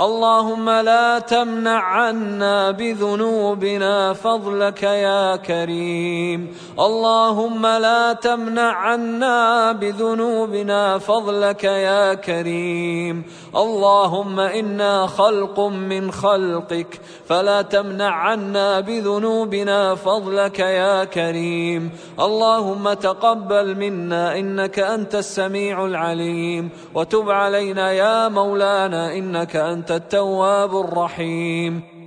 اللهم لا تمنع عنا بذنوبنا فضلك يا كريم. اللهم لا تمنع عنا بذنوبنا فضلك يا كريم. اللهم إنا خلق من خلقك فلا تمنع عنا بذنوبنا فضلك يا كريم. اللهم تقبل منا إنك أنت السميع العليم. وتب علينا يا مولانا إنك أنت التواب الرحيم.